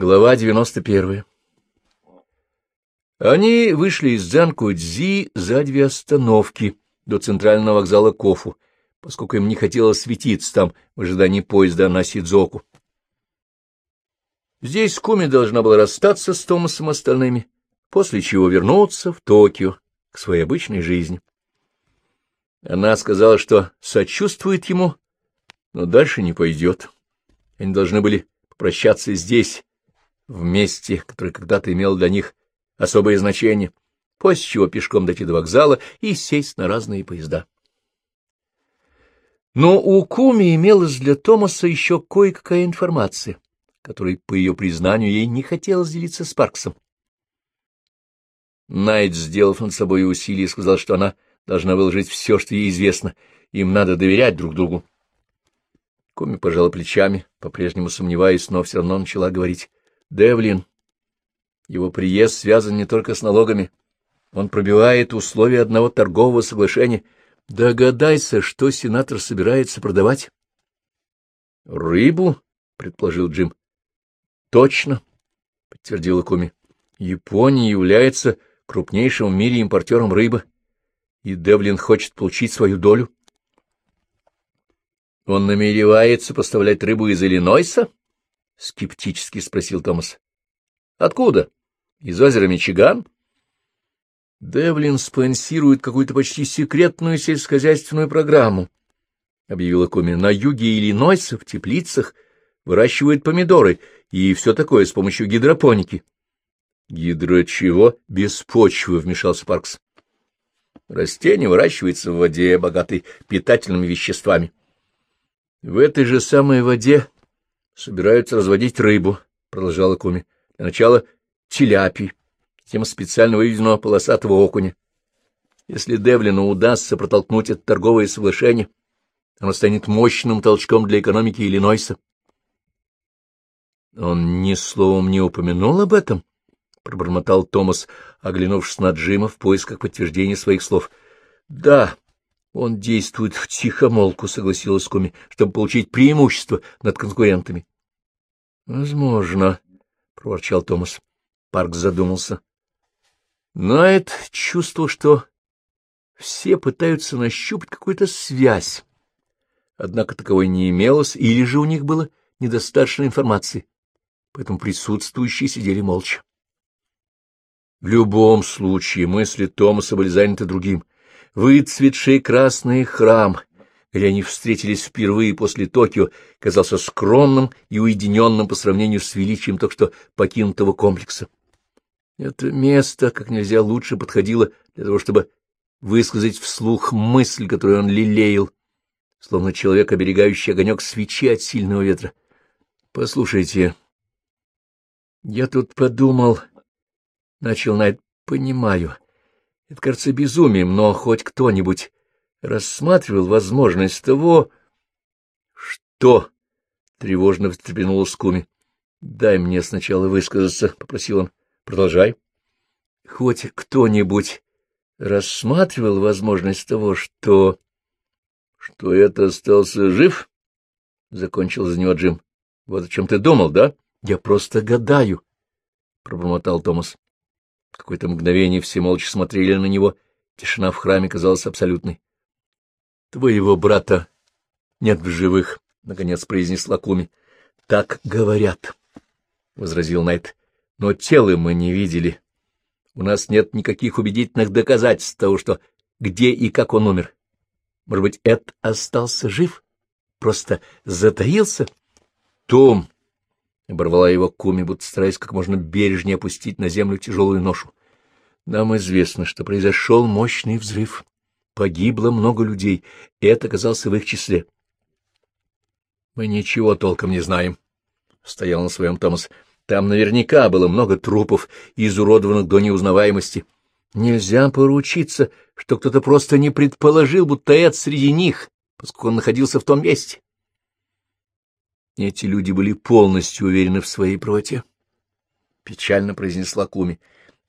Глава 91. Они вышли из Дзянку-Дзи за две остановки до центрального вокзала Кофу, поскольку им не хотелось светиться там в ожидании поезда на Сидзоку. Здесь Куми должна была расстаться с Томасом остальными, после чего вернуться в Токио к своей обычной жизни. Она сказала, что сочувствует ему, но дальше не пойдет. Они должны были попрощаться здесь, в месте, которое когда-то имело для них особое значение, после чего пешком дойти до вокзала и сесть на разные поезда. Но у Куми имелась для Томаса еще кое-какая информация, которой, по ее признанию, ей не хотелось делиться с Парксом. Найт, сделав над собой усилие, сказал, что она должна выложить все, что ей известно, им надо доверять друг другу. Куми пожала плечами, по-прежнему сомневаясь, но все равно начала говорить. Девлин. Его приезд связан не только с налогами. Он пробивает условия одного торгового соглашения. Догадайся, что сенатор собирается продавать. — Рыбу? — предположил Джим. — Точно, — подтвердила Куми. — Япония является крупнейшим в мире импортером рыбы, и Девлин хочет получить свою долю. — Он намеревается поставлять рыбу из Иллинойса? — скептически спросил Томас. — Откуда? Из озера Мичиган? Девлин спонсирует какую-то почти секретную сельскохозяйственную программу, — объявила Коми. — На юге Иллинойса, в теплицах, выращивают помидоры и все такое с помощью гидропоники. — Гидро чего? Без почвы, — вмешался Паркс. Растение выращивается в воде, богатой питательными веществами. В этой же самой воде собираются разводить рыбу, — продолжала Куми. — Для начала теляпий, затем специально выведенного полосатого окуня. Если Девлину удастся протолкнуть это торговое соглашение, оно станет мощным толчком для экономики Иллинойса. Он ни словом не упомянул об этом, — пробормотал Томас, оглянувшись на Джима в поисках подтверждения своих слов. — Да, он действует в тихомолку, — согласилась Коми, — чтобы получить преимущество над конкурентами. — Возможно, — проворчал Томас. Парк задумался. Найт чувствовал, что все пытаются нащупать какую-то связь. Однако таковой не имелось, или же у них было недостаточно информации, поэтому присутствующие сидели молча. В любом случае мысли Томаса были заняты другим — Выцветший красный храм, где они встретились впервые после Токио, казался скромным и уединенным по сравнению с величием только что покинутого комплекса. Это место как нельзя лучше подходило для того, чтобы высказать вслух мысль, которую он лелеял, словно человек, оберегающий огонек свечи от сильного ветра. — Послушайте, я тут подумал, — начал Найт, — понимаю. — это кажется безумием, но хоть кто-нибудь рассматривал возможность того... — Что? — тревожно встрепенулась Куми. — Дай мне сначала высказаться, — попросил он. — Продолжай. — Хоть кто-нибудь рассматривал возможность того, что... — Что это остался жив? — закончил за него Джим. — Вот о чем ты думал, да? — Я просто гадаю, — пробормотал Томас. Какое-то мгновение все молча смотрели на него. Тишина в храме казалась абсолютной. — Твоего брата нет в живых, — наконец произнесла Куми. — Так говорят, — возразил Найт. — Но тела мы не видели. У нас нет никаких убедительных доказательств того, что где и как он умер. Может быть, Эд остался жив? Просто затаился? — Том, — оборвала его Куми, будто стараясь как можно бережнее опустить на землю тяжелую ношу. — Нам известно, что произошел мощный взрыв. Погибло много людей, и это оказался в их числе. — Мы ничего толком не знаем, — стоял на своем Томас. — Там наверняка было много трупов, изуродованных до неузнаваемости. Нельзя поручиться, что кто-то просто не предположил, будто Эд среди них, поскольку он находился в том месте. Эти люди были полностью уверены в своей правоте. Печально произнесла Куми.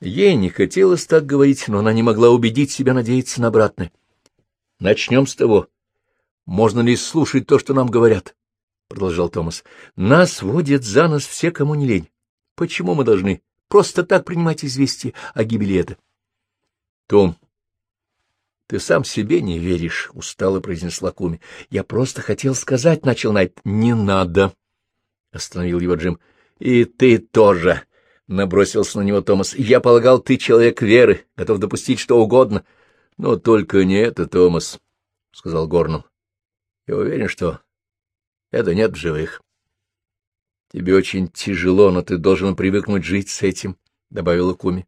Ей не хотелось так говорить, но она не могла убедить себя надеяться на обратное. — Начнем с того. Можно ли слушать то, что нам говорят? — продолжал Томас. — Нас водят за нос все, кому не лень. Почему мы должны просто так принимать известие о гибели Эда? — Том, ты сам себе не веришь, — устало произнесла Куми. — Я просто хотел сказать, — начал Найт. — Не надо, — остановил его Джим. — И ты тоже, — набросился на него Томас. — Я полагал, ты человек веры, готов допустить что угодно. — Но только не это, Томас, — сказал Горнул. — Я уверен, что это нет в живых. — Тебе очень тяжело, но ты должен привыкнуть жить с этим, — добавила Куми.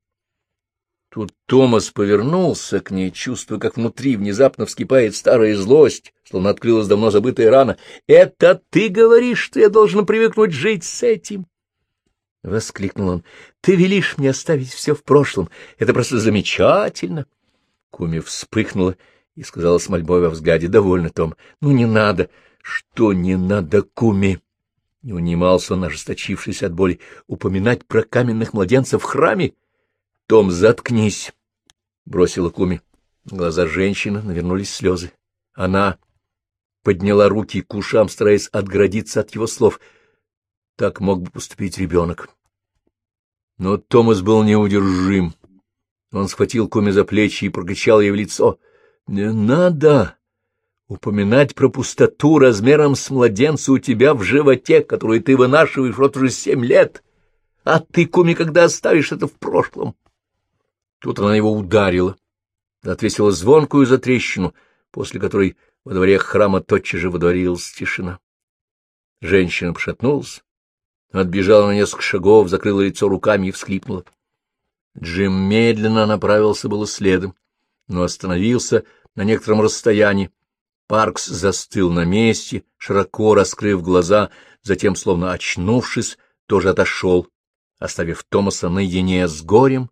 Тут Томас повернулся к ней, чувствуя, как внутри внезапно вскипает старая злость, словно открылась давно забытая рана. — Это ты говоришь, что я должен привыкнуть жить с этим? — воскликнул он. — Ты велишь мне оставить все в прошлом. Это просто замечательно. Куми вспыхнула и сказала с мольбой во взгляде. — Довольно, Том. Ну, не надо. — Что не надо, Куми? Не унимался он, ожесточившись от боли. — Упоминать про каменных младенцев в храме? — том, заткнись! — бросила Куми. Глаза женщины навернулись слезы. Она подняла руки к ушам, стараясь отгородиться от его слов. Так мог бы поступить ребенок. Но Томас был неудержим. Он схватил Куми за плечи и прокричал ей в лицо. — Не надо упоминать про пустоту размером с младенца у тебя в животе, которую ты вынашиваешь вот уже семь лет. А ты, Куми, когда оставишь это в прошлом? — Тут она его ударила, отвесила звонкую затрещину, после которой во дворе храма тотчас же водворилась тишина. Женщина пошатнулась, отбежала на несколько шагов, закрыла лицо руками и всхлипнула. Джим медленно направился было следом, но остановился на некотором расстоянии. Паркс застыл на месте, широко раскрыв глаза, затем, словно очнувшись, тоже отошел, оставив Томаса наедине с горем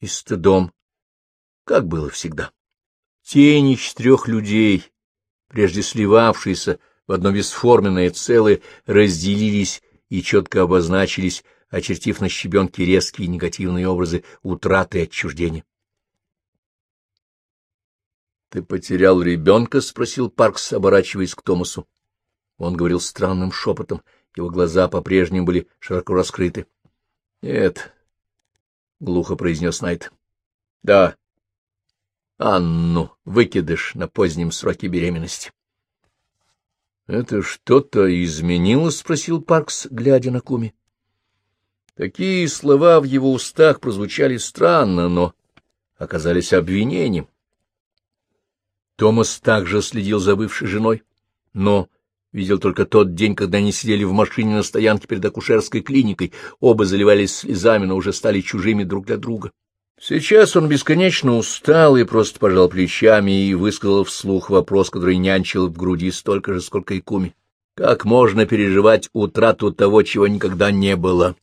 и стыдом, как было всегда. Тени четырех людей, прежде сливавшиеся в одно бесформенное целое, разделились и четко обозначились, очертив на щебенке резкие негативные образы утраты и отчуждения. — Ты потерял ребенка? — спросил Паркс, оборачиваясь к Томасу. Он говорил странным шепотом, его глаза по-прежнему были широко раскрыты. — Нет, — глухо произнес Найт. — Да. Анну выкидыш на позднем сроке беременности. — Это что-то изменилось? — спросил Паркс, глядя на Куми. Такие слова в его устах прозвучали странно, но оказались обвинением. Томас также следил за бывшей женой, но Видел только тот день, когда они сидели в машине на стоянке перед акушерской клиникой. Оба заливались слезами, но уже стали чужими друг для друга. Сейчас он бесконечно устал и просто пожал плечами и высказал вслух вопрос, который нянчил в груди столько же, сколько и Куми. Как можно переживать утрату того, чего никогда не было?